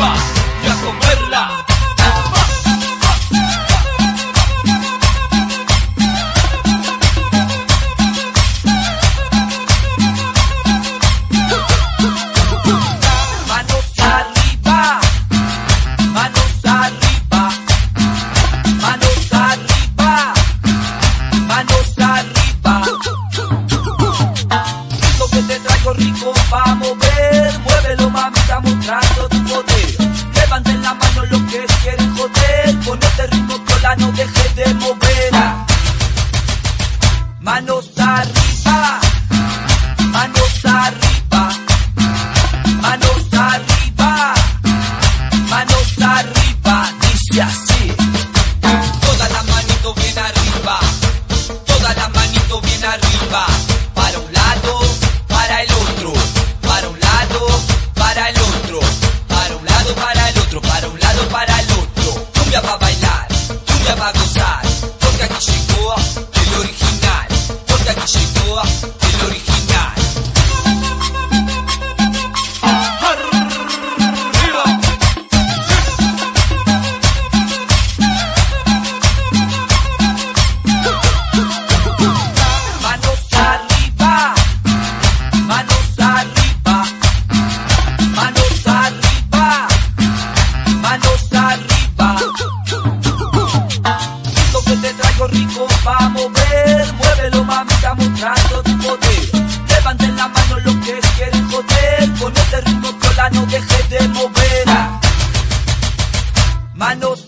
bus. está mostrando tu poder. Levanten la mano los que quieren joder, con este ritmo que la no dejes de mover. Levanten la mano los que quieren joder. Con este ritmo cola no dejes de mover. Manos